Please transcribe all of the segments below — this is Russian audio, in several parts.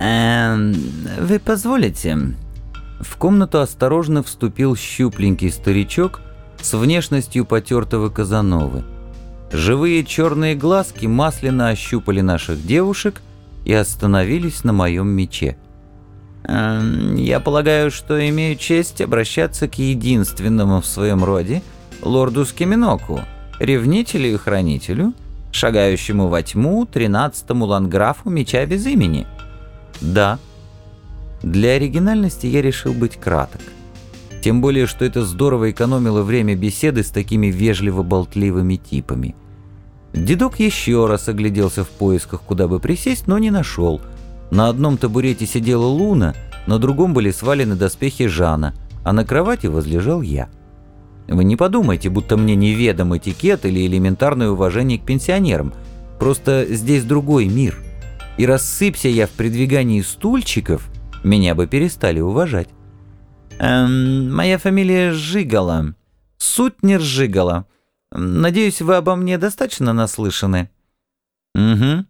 Эм, вы позволите? В комнату осторожно вступил щупленький старичок с внешностью потертого Казановы. Живые черные глазки масляно ощупали наших девушек и остановились на моем мече. Эм, «Я полагаю, что имею честь обращаться к единственному в своем роде, лорду Скиминоку, ревнителю и хранителю, шагающему во тьму, тринадцатому ланграфу меча без имени». «Да». Для оригинальности я решил быть краток. Тем более, что это здорово экономило время беседы с такими вежливо-болтливыми типами. Дедок еще раз огляделся в поисках, куда бы присесть, но не нашел – на одном табурете сидела Луна, на другом были свалены доспехи Жана, а на кровати возлежал я. Вы не подумайте, будто мне неведом этикет или элементарное уважение к пенсионерам. Просто здесь другой мир. И рассыпься я в придвигании стульчиков, меня бы перестали уважать. Эм, моя фамилия Жигала. Суть не Жигала. Надеюсь, вы обо мне достаточно наслышаны? Угу.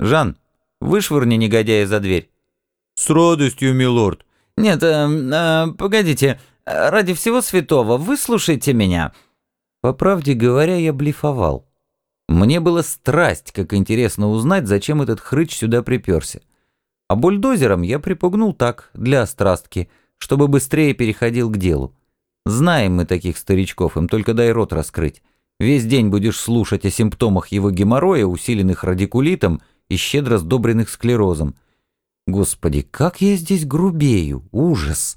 Жан, Вышвырни негодяя за дверь». «С радостью, милорд». «Нет, э, э, погодите. Ради всего святого, выслушайте меня». По правде говоря, я блефовал. Мне было страсть, как интересно узнать, зачем этот хрыч сюда приперся. А бульдозером я припугнул так, для острастки, чтобы быстрее переходил к делу. Знаем мы таких старичков, им только дай рот раскрыть. Весь день будешь слушать о симптомах его геморроя, усиленных радикулитом, и щедро сдобренных склерозом. Господи, как я здесь грубею! Ужас!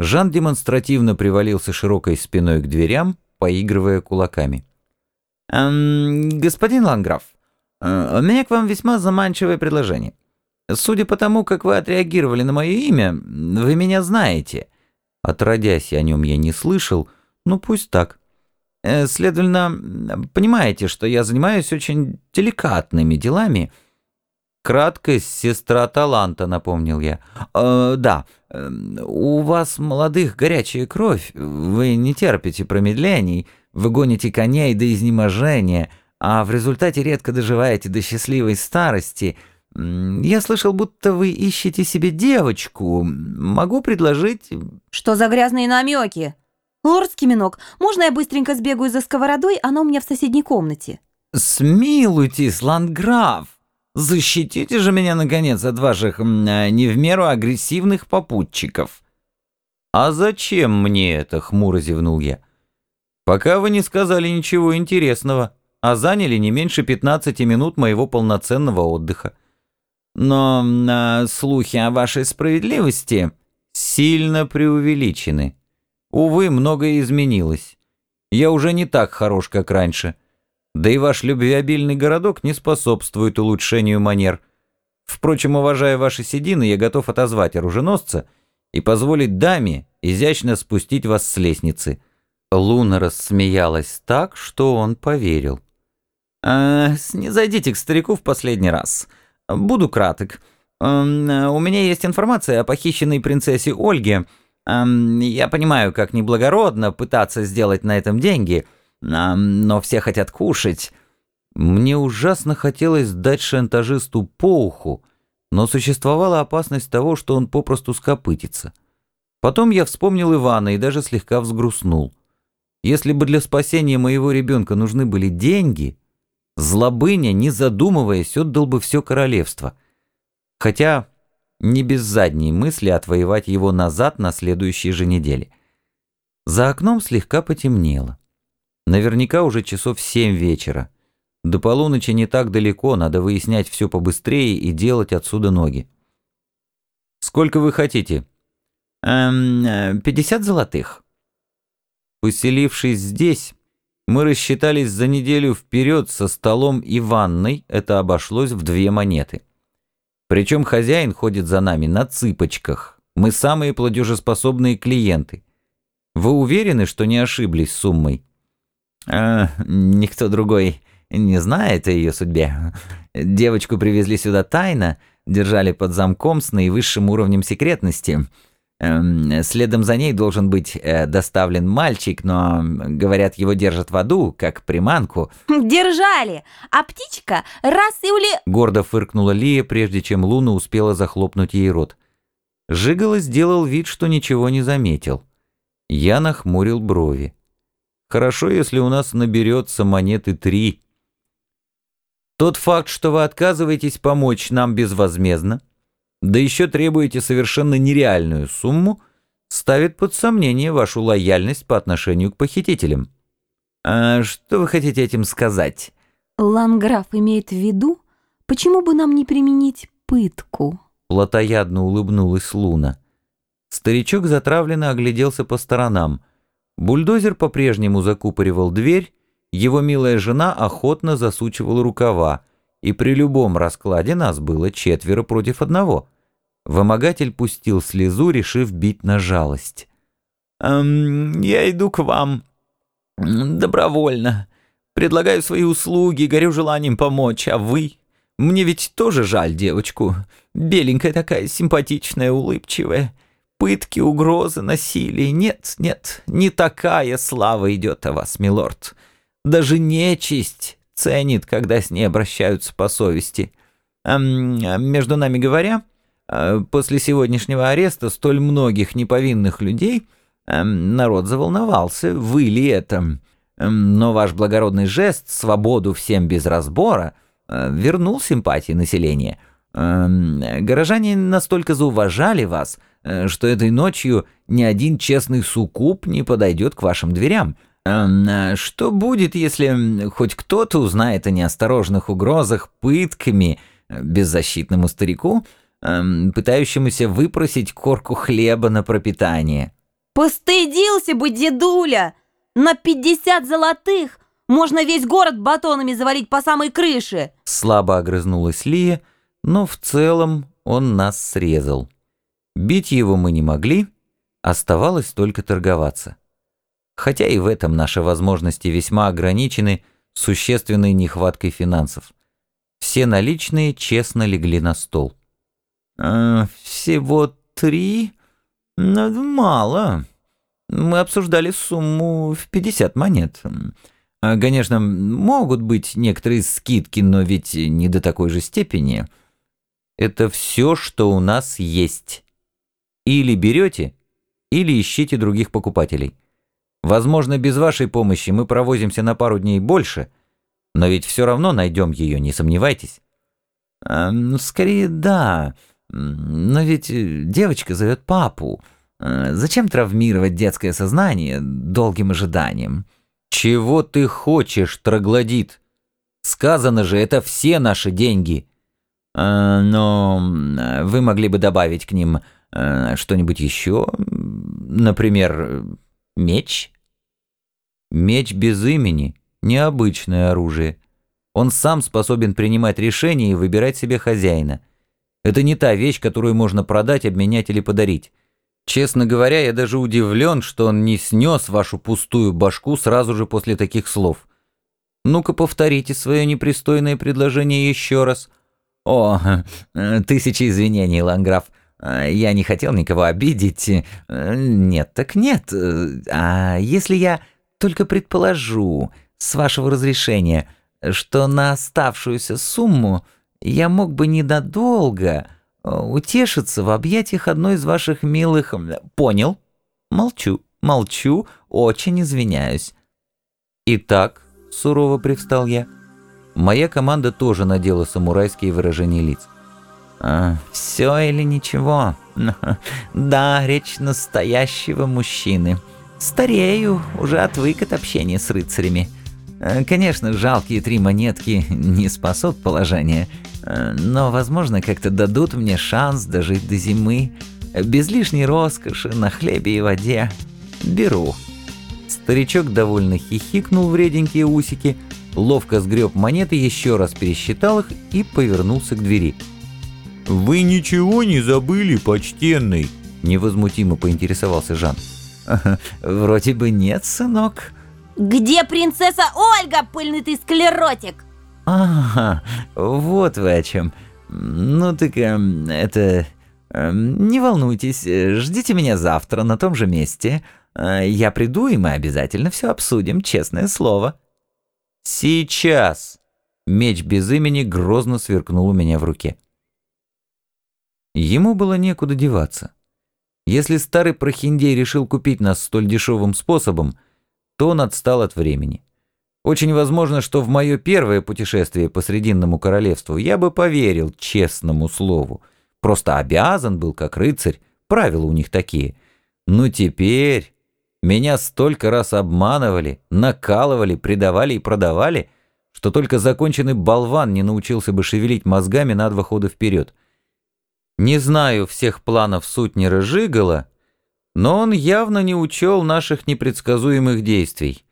Жан демонстративно привалился широкой спиной к дверям, поигрывая кулаками. «Эм, «Господин Ланграф, э, у меня к вам весьма заманчивое предложение. Судя по тому, как вы отреагировали на мое имя, вы меня знаете. Отродясь о нем я не слышал, ну пусть так. Э, следовательно, понимаете, что я занимаюсь очень деликатными делами» «Краткость — сестра таланта», — напомнил я. «Э, «Да, э, у вас, молодых, горячая кровь. Вы не терпите промедлений, вы гоните коней до изнеможения, а в результате редко доживаете до счастливой старости. Я слышал, будто вы ищете себе девочку. Могу предложить...» «Что за грязные намеки? Лорд Скиминок, можно я быстренько сбегаю за сковородой? Она у меня в соседней комнате». «Смилуйтесь, ландграф!» Защитите же меня, наконец, от ваших э, не в меру агрессивных попутчиков». «А зачем мне это?» — хмуро зевнул я. «Пока вы не сказали ничего интересного, а заняли не меньше 15 минут моего полноценного отдыха. Но э, слухи о вашей справедливости сильно преувеличены. Увы, многое изменилось. Я уже не так хорош, как раньше». Да и ваш любвеобильный городок не способствует улучшению манер. Впрочем, уважая ваши седины, я готов отозвать оруженосца и позволить даме изящно спустить вас с лестницы». Луна рассмеялась так, что он поверил. «Э, «Снизойдите к старику в последний раз. Буду краток. Э, у меня есть информация о похищенной принцессе Ольге. Э, я понимаю, как неблагородно пытаться сделать на этом деньги, но все хотят кушать. Мне ужасно хотелось дать шантажисту по уху, но существовала опасность того, что он попросту скопытится. Потом я вспомнил Ивана и даже слегка взгрустнул. Если бы для спасения моего ребенка нужны были деньги, злобыня, не задумываясь, отдал бы все королевство. Хотя не без задней мысли отвоевать его назад на следующей же неделе. За окном слегка потемнело. Наверняка уже часов семь вечера. До полуночи не так далеко, надо выяснять все побыстрее и делать отсюда ноги. «Сколько вы хотите?» «Эм, пятьдесят золотых». Поселившись здесь, мы рассчитались за неделю вперед со столом и ванной, это обошлось в две монеты. Причем хозяин ходит за нами на цыпочках. Мы самые платежеспособные клиенты. Вы уверены, что не ошиблись суммой? А, никто другой не знает о ее судьбе. Девочку привезли сюда тайно, держали под замком с наивысшим уровнем секретности. Эм, следом за ней должен быть э, доставлен мальчик, но, говорят, его держат в аду, как приманку. Держали, а птичка раз и ули... Гордо фыркнула Лия, прежде чем Луна успела захлопнуть ей рот. Жигало сделал вид, что ничего не заметил. Я нахмурил брови. Хорошо, если у нас наберется монеты три. Тот факт, что вы отказываетесь помочь нам безвозмездно, да еще требуете совершенно нереальную сумму, ставит под сомнение вашу лояльность по отношению к похитителям. А что вы хотите этим сказать? Ланграф имеет в виду, почему бы нам не применить пытку? Платоядно улыбнулась Луна. Старичок затравленно огляделся по сторонам. Бульдозер по-прежнему закупоривал дверь, его милая жена охотно засучивала рукава, и при любом раскладе нас было четверо против одного. Вымогатель пустил слезу, решив бить на жалость. «Эм, «Я иду к вам. Добровольно. Предлагаю свои услуги, горю желанием помочь, а вы? Мне ведь тоже жаль девочку. Беленькая такая, симпатичная, улыбчивая. Пытки, угрозы, насилие. Нет, нет, не такая слава идет о вас, милорд. Даже нечисть ценит, когда с ней обращаются по совести. Эм, между нами говоря, после сегодняшнего ареста столь многих неповинных людей эм, народ заволновался, вы ли это. Эм, но ваш благородный жест, свободу всем без разбора, э, вернул симпатии населения. Эм, горожане настолько зауважали вас, э, что этой ночью ни один честный суккуб не подойдет к вашим дверям. Что будет, если хоть кто-то узнает о неосторожных угрозах пытками э, беззащитному старику, эм, пытающемуся выпросить корку хлеба на пропитание? Постыдился бы дедуля! На пятьдесят золотых можно весь город батонами завалить по самой крыше!» Слабо огрызнулась Лия, но в целом он нас срезал. Бить его мы не могли, оставалось только торговаться хотя и в этом наши возможности весьма ограничены существенной нехваткой финансов. Все наличные честно легли на стол. «Э, «Всего три? Мало. Мы обсуждали сумму в 50 монет. А, конечно, могут быть некоторые скидки, но ведь не до такой же степени. Это все, что у нас есть. Или берете, или ищите других покупателей». Возможно, без вашей помощи мы провозимся на пару дней больше, но ведь все равно найдем ее, не сомневайтесь. Ну, скорее, да. Но ведь э, девочка зовет папу. А, зачем травмировать детское сознание долгим ожиданием? Чего ты хочешь, троглодит? Сказано же, это все наши деньги. А, но вы могли бы добавить к ним что-нибудь еще? Например, меч? Меч без имени – необычное оружие. Он сам способен принимать решения и выбирать себе хозяина. Это не та вещь, которую можно продать, обменять или подарить. Честно говоря, я даже удивлен, что он не снес вашу пустую башку сразу же после таких слов. Ну-ка повторите свое непристойное предложение еще раз. О, тысячи извинений, Ланграф. Я не хотел никого обидеть. Нет, так нет. А если я только предположу, с вашего разрешения, что на оставшуюся сумму я мог бы ненадолго э, утешиться в объятиях одной из ваших милых... Понял? Молчу, молчу, очень извиняюсь. Итак, сурово привстал я, моя команда тоже надела самурайские выражения лиц. А, «Все или ничего? Да, речь настоящего мужчины». Старею, уже отвык от общения с рыцарями. Э, конечно, жалкие три монетки не спасут положение, но, возможно, как-то дадут мне шанс дожить до зимы, без лишней роскоши, на хлебе и воде. Беру. Старичок довольно хихикнул в реденькие усики, ловко сгреб монеты, еще раз пересчитал их и повернулся к двери. «Вы ничего не забыли, почтенный?» – невозмутимо поинтересовался Жан. «Вроде бы нет, сынок». «Где принцесса Ольга, пыльный ты склеротик?» «Ага, вот вы о чем. Ну так эм, это... Эм, Не волнуйтесь, э, ждите меня завтра на том же месте. Э, Я приду, и мы обязательно все обсудим, честное слово». Сейчас. Меч без имени грозно сверкнул у меня в руке. Ему было некуда деваться. Если старый прохиндей решил купить нас столь дешевым способом, то он отстал от времени. Очень возможно, что в мое первое путешествие по Срединному королевству я бы поверил честному слову. Просто обязан был, как рыцарь, правила у них такие. Но теперь меня столько раз обманывали, накалывали, предавали и продавали, что только законченный болван не научился бы шевелить мозгами на два хода вперед. Не знаю всех планов сутнера Жигала, но он явно не учел наших непредсказуемых действий.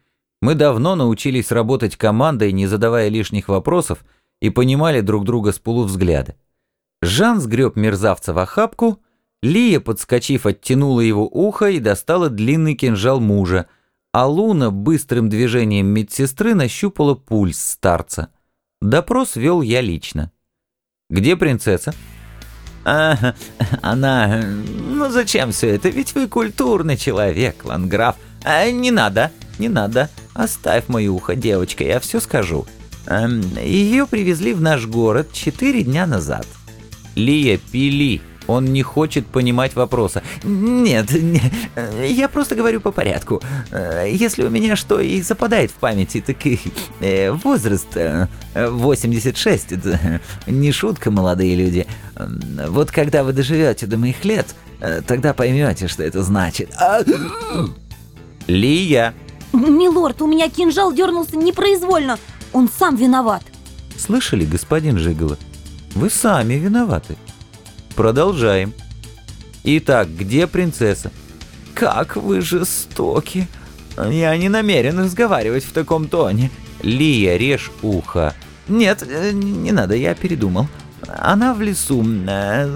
Мы давно научились работать командой, не задавая лишних вопросов, и понимали друг друга с полувзгляда. Жан сгреб мерзавца в охапку, Лия, подскочив, оттянула его ухо и достала длинный кинжал мужа, а Луна быстрым движением медсестры нащупала пульс старца. Допрос вел я лично. «Где принцесса?» А, она... Ну зачем все это? Ведь вы культурный человек, ланграф. А, не надо, не надо. Оставь мое ухо, девочка, я все скажу. Эм, Ее привезли в наш город четыре дня назад. «Лия, пили!» Он не хочет понимать вопроса. Нет, не, э, я просто говорю по порядку. Э, Если у меня что и западает в памяти, так и э, возраст э, 86, это не шутка, молодые люди. М, Вот когда вы доживете до моих лет, тогда поймете, что это значит. А, «Лия!» Милорд, у меня кинжал дернулся непроизвольно. Он сам виноват. Слышали, господин Жигало? Вы сами виноваты. Продолжаем. Итак, где принцесса? Как вы жестоки. Я не намерен разговаривать в таком тоне. Лия, режь ухо. Нет, э, не надо, я передумал. Она в лесу, э,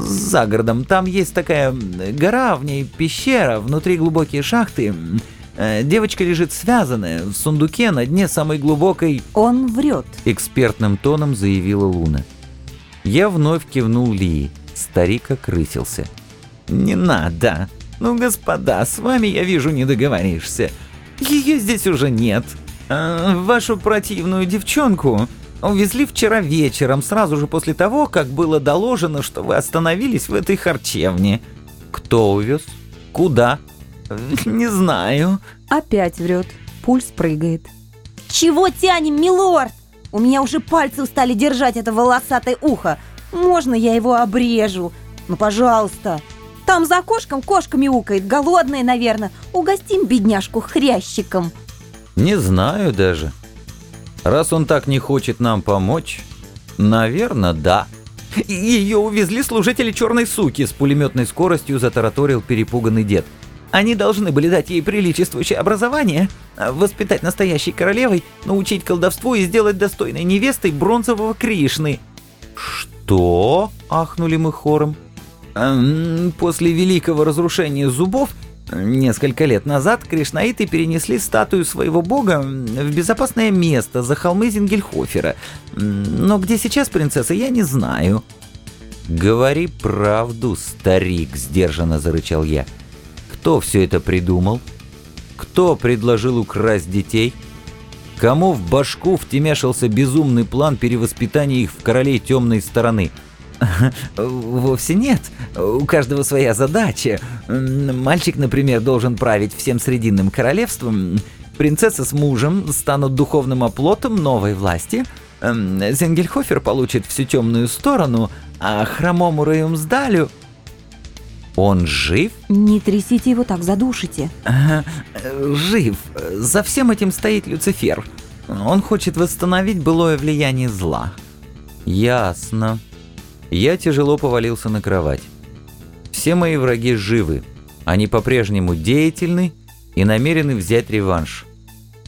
за городом. Там есть такая гора, в ней пещера, внутри глубокие шахты. Э, Девочка лежит связанная в сундуке на дне самой глубокой... Он врет. Экспертным тоном заявила Луна. Я вновь кивнул Лии. Старик окрысился. Не надо. Ну, господа, с вами, я вижу, не договоришься. Ее здесь уже нет. А, вашу противную девчонку увезли вчера вечером, сразу же после того, как было доложено, что вы остановились в этой харчевне. Кто увез? Куда? Не знаю. Опять врет. Пульс прыгает. Чего тянем, милорд? У меня уже пальцы устали держать это волосатое ухо. Можно я его обрежу? Ну, пожалуйста. Там за окошком кошка мяукает, голодная, наверное. Угостим бедняжку хрящиком. Не знаю даже. Раз он так не хочет нам помочь, наверное, да. Ее увезли служители черной суки, с пулеметной скоростью затараторил перепуганный дед. Они должны были дать ей приличествующее образование, а, воспитать настоящей королевой, научить колдовству и сделать достойной невестой бронзового Кришны. Что? Ахнули мы хором. После великого разрушения зубов несколько лет назад кришнаиты перенесли статую своего бога в безопасное место за холмы Зингельхофера. Но где сейчас принцесса, я не знаю. Говори правду, старик, сдержанно зарычал я. Кто все это придумал? Кто предложил украсть детей? Кому в башку втемяшился безумный план перевоспитания их в королей темной стороны? Вовсе нет. У каждого своя задача. Мальчик, например, должен править всем Срединным королевством. Принцесса с мужем станут духовным оплотом новой власти. М, Зенгельхофер получит всю темную сторону, а хромому Раюмсдалю... Он жив? Не трясите его так, задушите. Э, жив. За всем этим стоит Люцифер. Он хочет восстановить былое влияние зла. Ясно. Я тяжело повалился на кровать. Все мои враги живы. Они по-прежнему деятельны и намерены взять реванш.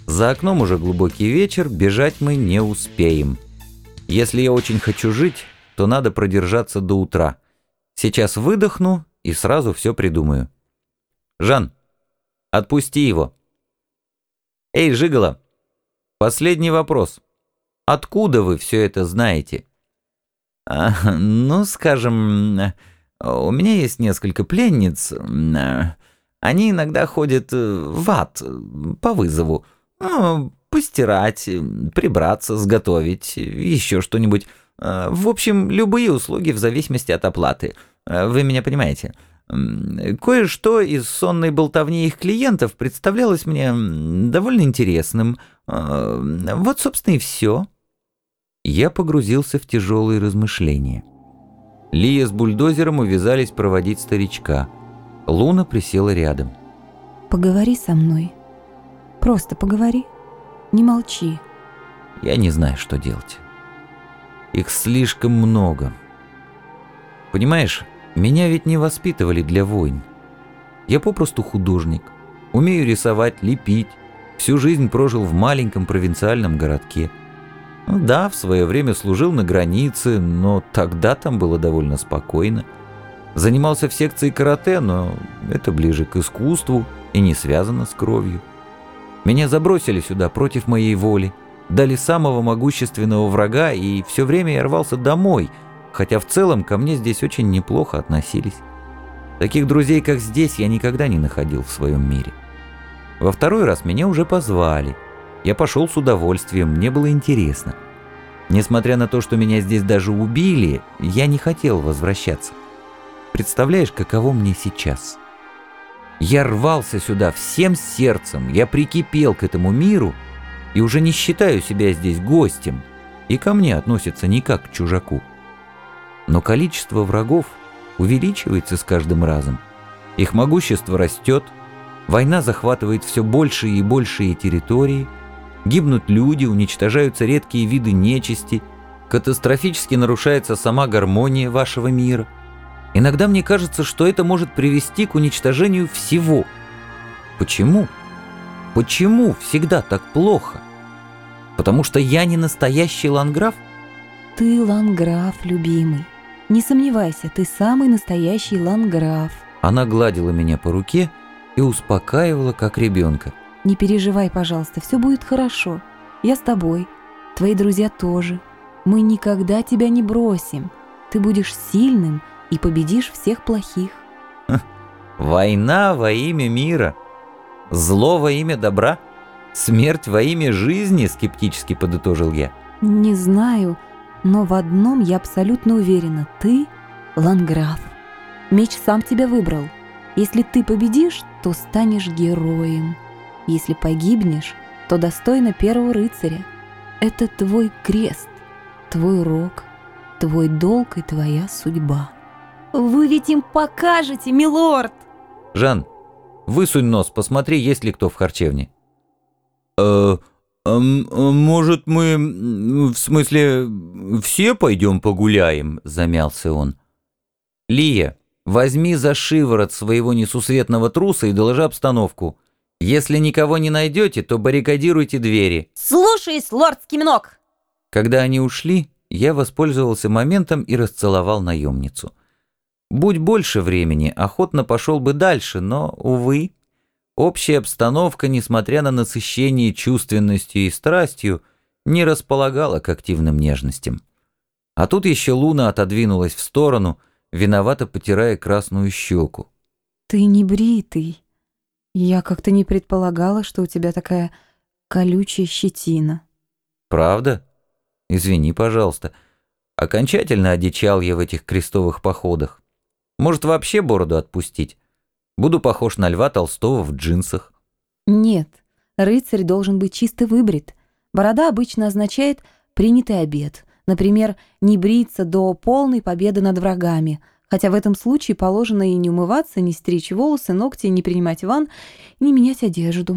За окном уже глубокий вечер, бежать мы не успеем. Если я очень хочу жить, то надо продержаться до утра. Сейчас выдохну и сразу все придумаю. Жан, отпусти его. Эй, Жигала, последний вопрос. Откуда вы все это знаете? А, ну, скажем, У меня есть несколько пленниц. Они иногда ходят в ад по вызову. Ну, постирать, прибраться, сготовить, еще что-нибудь. В общем, любые услуги в зависимости от оплаты. Вы меня понимаете? Кое-что из сонной болтовни их клиентов представлялось мне довольно интересным. Вот, собственно, и все. Я погрузился в тяжелые размышления. Лия с бульдозером увязались проводить старичка. Луна присела рядом. «Поговори со мной. Просто поговори. Не молчи». Я не знаю, что делать. Их слишком много. Понимаешь, меня ведь не воспитывали для войн. Я попросту художник. Умею рисовать, лепить. Всю жизнь прожил в маленьком провинциальном городке. Ну да, в свое время служил на границе, но тогда там было довольно спокойно. Занимался в секции карате, но это ближе к искусству и не связано с кровью. Меня забросили сюда против моей воли, дали самого могущественного врага, и все время я рвался домой, хотя в целом ко мне здесь очень неплохо относились. Таких друзей, как здесь, я никогда не находил в своем мире. Во второй раз меня уже позвали – я пошел с удовольствием, мне было интересно. Несмотря на то, что меня здесь даже убили, я не хотел возвращаться. Представляешь, каково мне сейчас? Я рвался сюда всем сердцем, я прикипел к этому миру и уже не считаю себя здесь гостем, и ко мне относятся не как к чужаку. Но количество врагов увеличивается с каждым разом. Их могущество растет, война захватывает все большие и большие территории – Гибнут люди, уничтожаются редкие виды нечисти, катастрофически нарушается сама гармония вашего мира. Иногда мне кажется, что это может привести к уничтожению всего. Почему? Почему всегда так плохо? Потому что я не настоящий ланграф? Ты ланграф, любимый. Не сомневайся, ты самый настоящий ланграф. Она гладила меня по руке и успокаивала, как ребенка. Не переживай, пожалуйста, все будет хорошо. Я с тобой. Твои друзья тоже. Мы никогда тебя не бросим. Ты будешь сильным и победишь всех плохих. Война во имя мира. Зло во имя добра. Смерть во имя жизни, скептически подытожил я. Не знаю, но в одном я абсолютно уверена. Ты Ланграф. Меч сам тебя выбрал. Если ты победишь, то станешь героем. Если погибнешь, то достойно первого рыцаря. Это твой крест, твой рог, твой долг и твоя судьба. Вы ведь им покажете, милорд! Жан, высунь нос, посмотри, есть ли кто в харчевне. Э, э, может, мы, в смысле, все пойдем погуляем, замялся он. Лия, возьми за шиворот своего несусветного труса и доложи обстановку. Если никого не найдете, то баррикадируйте двери. Слушаюсь, лорд Скимнок. Когда они ушли, я воспользовался моментом и расцеловал наемницу. Будь больше времени, охотно пошел бы дальше, но, увы, общая обстановка, несмотря на насыщение чувственностью и страстью, не располагала к активным нежностям. А тут еще Луна отодвинулась в сторону, виновато потирая красную щеку. «Ты не бритый», я как-то не предполагала, что у тебя такая колючая щетина. Правда? Извини, пожалуйста. Окончательно одичал я в этих крестовых походах. Может, вообще бороду отпустить? Буду похож на Льва Толстого в джинсах. Нет, рыцарь должен быть чисто выбрит. Борода обычно означает «принятый обед». Например, не бриться до полной победы над врагами, хотя в этом случае положено и не умываться, не стричь волосы, ногти, не принимать ванн, не менять одежду.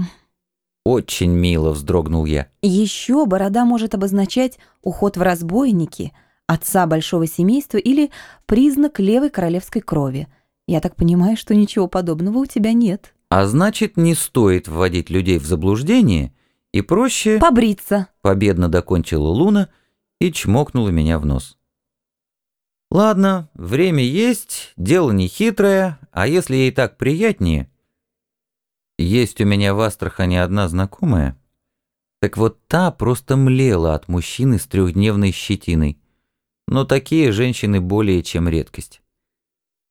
«Очень мило», — вздрогнул я. Еще борода может обозначать уход в разбойники, отца большого семейства или признак левой королевской крови. Я так понимаю, что ничего подобного у тебя нет. А значит, не стоит вводить людей в заблуждение и проще... Побриться. Победно докончила Луна и чмокнула меня в нос. Ладно, время есть, дело не хитрое, а если ей так приятнее... Есть у меня в Астрахани одна знакомая. Так вот та просто млела от мужчины с трехдневной щетиной. Но такие женщины более чем редкость.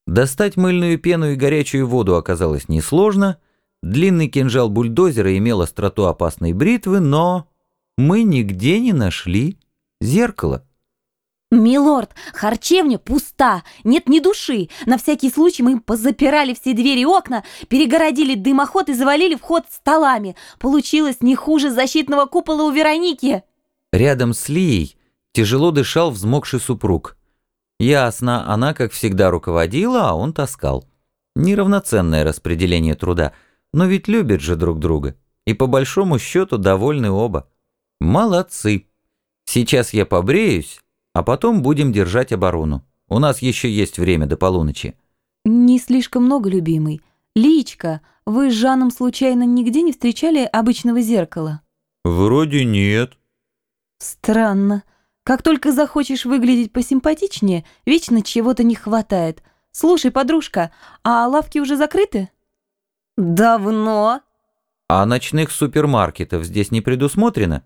Достать мыльную пену и горячую воду оказалось несложно, длинный кинжал бульдозера имел остроту опасной бритвы, но мы нигде не нашли зеркало. «Милорд, харчевня пуста, нет ни души. На всякий случай мы позапирали все двери и окна, перегородили дымоход и завалили вход столами. Получилось не хуже защитного купола у Вероники». Рядом с Лией тяжело дышал взмокший супруг. Ясно, она, как всегда, руководила, а он таскал. Неравноценное распределение труда, но ведь любят же друг друга. И по большому счету довольны оба. Молодцы. Сейчас я побреюсь, а потом будем держать оборону. У нас еще есть время до полуночи». «Не слишком много, любимый. Личка, вы с Жаном случайно нигде не встречали обычного зеркала?» «Вроде нет». «Странно. Как только захочешь выглядеть посимпатичнее, вечно чего-то не хватает. Слушай, подружка, а лавки уже закрыты?» «Давно». «А ночных супермаркетов здесь не предусмотрено?»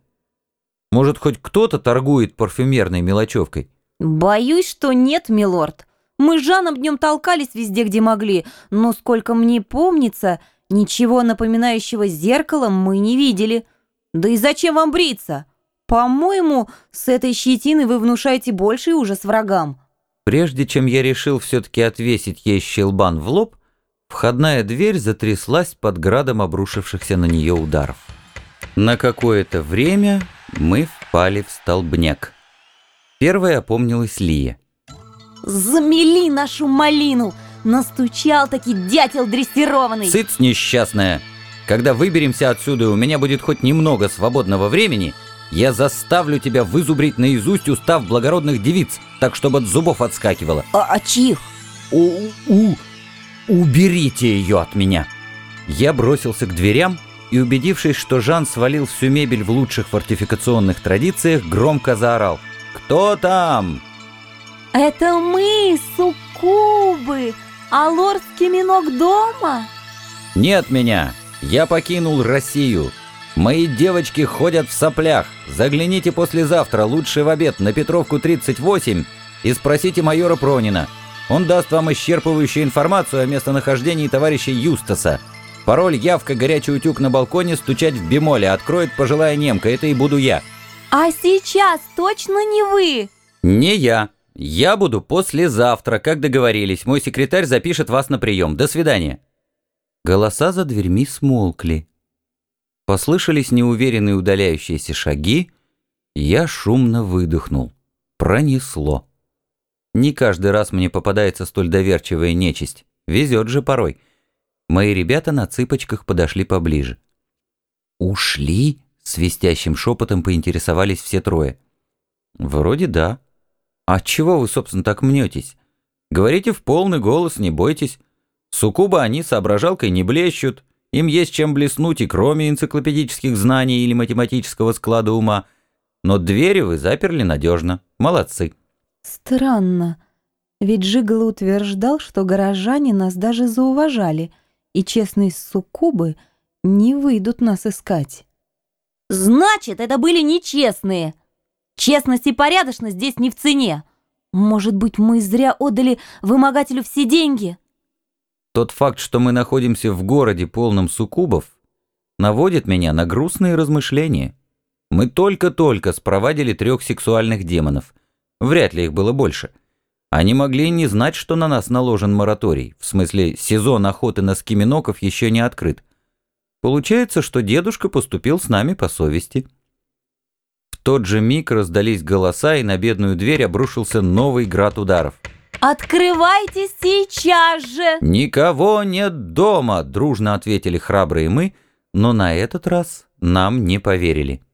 Может, хоть кто-то торгует парфюмерной мелочевкой? Боюсь, что нет, милорд. Мы с Жаном днем толкались везде, где могли, но, сколько мне помнится, ничего напоминающего зеркало мы не видели. Да и зачем вам бриться? По-моему, с этой щетины вы внушаете больший ужас врагам. Прежде чем я решил все-таки отвесить ей щелбан в лоб, входная дверь затряслась под градом обрушившихся на нее ударов. На какое-то время мы впали в столбняк. Первая опомнилась Лия. «Замели нашу малину! Настучал таки дятел дрессированный!» «Цыц, несчастная! Когда выберемся отсюда, у меня будет хоть немного свободного времени, я заставлю тебя вызубрить наизусть устав благородных девиц, так чтобы от зубов отскакивало». «А, а чьих?» «У... у... уберите ее от меня!» Я бросился к дверям, и, убедившись, что Жан свалил всю мебель в лучших фортификационных традициях, громко заорал. «Кто там?» «Это мы, суккубы! А лордский минок дома?» «Нет меня! Я покинул Россию! Мои девочки ходят в соплях! Загляните послезавтра, лучше в обед, на Петровку 38 и спросите майора Пронина. Он даст вам исчерпывающую информацию о местонахождении товарища Юстаса. Пароль «Явка, горячий утюг на балконе» стучать в бемоле. Откроет пожилая немка, это и буду я. А сейчас точно не вы? Не я. Я буду послезавтра, как договорились. Мой секретарь запишет вас на прием. До свидания. Голоса за дверьми смолкли. Послышались неуверенные удаляющиеся шаги. Я шумно выдохнул. Пронесло. Не каждый раз мне попадается столь доверчивая нечисть. Везет же порой. Мои ребята на цыпочках подошли поближе. «Ушли?» — свистящим шепотом поинтересовались все трое. «Вроде да. А чего вы, собственно, так мнетесь? Говорите в полный голос, не бойтесь. Суккуба они соображалкой не блещут, им есть чем блеснуть и кроме энциклопедических знаний или математического склада ума. Но двери вы заперли надежно. Молодцы». «Странно. Ведь Жигало утверждал, что горожане нас даже зауважали» и честные суккубы не выйдут нас искать. Значит, это были нечестные. Честность и порядочность здесь не в цене. Может быть, мы зря отдали вымогателю все деньги? Тот факт, что мы находимся в городе полном суккубов, наводит меня на грустные размышления. Мы только-только спровадили трех сексуальных демонов. Вряд ли их было больше. Они могли не знать, что на нас наложен мораторий, в смысле сезон охоты на скиминоков еще не открыт. Получается, что дедушка поступил с нами по совести. В тот же миг раздались голоса, и на бедную дверь обрушился новый град ударов. «Открывайте сейчас же!» «Никого нет дома!» – дружно ответили храбрые мы, но на этот раз нам не поверили.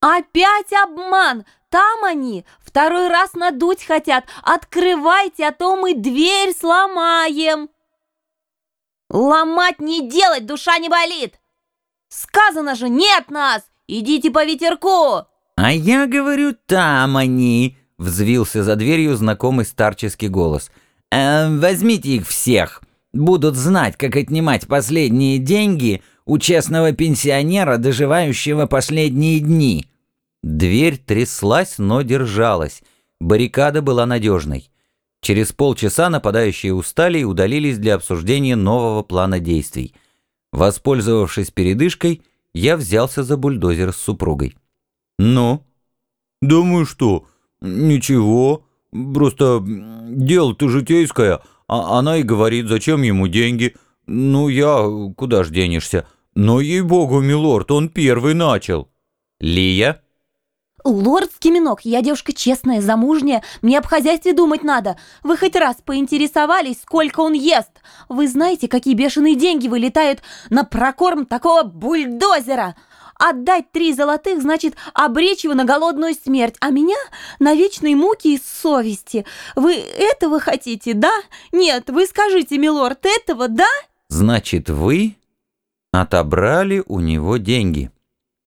«Опять обман! Там они! Второй раз надуть хотят! Открывайте, а то мы дверь сломаем!» «Ломать не делать, душа не болит! Сказано же, нет нас! Идите по ветерку!» «А я говорю, там они!» — взвился за дверью знакомый старческий голос. «Э, «Возьмите их всех! Будут знать, как отнимать последние деньги у честного пенсионера, доживающего последние дни!» Дверь тряслась, но держалась. Баррикада была надежной. Через полчаса нападающие устали и удалились для обсуждения нового плана действий. Воспользовавшись передышкой, я взялся за бульдозер с супругой. «Ну?» «Думаю, что? Ничего. Просто дело-то житейское. А она и говорит, зачем ему деньги. Ну, я... Куда ж денешься? Но, ей-богу, милорд, он первый начал». «Лия?» «Лорд Скиминок, я девушка честная, замужняя, мне об хозяйстве думать надо. Вы хоть раз поинтересовались, сколько он ест? Вы знаете, какие бешеные деньги вылетают на прокорм такого бульдозера? Отдать три золотых значит обречь его на голодную смерть, а меня на вечные муки и совести. Вы этого хотите, да? Нет, вы скажите, милорд, этого, да?» «Значит, вы отобрали у него деньги?»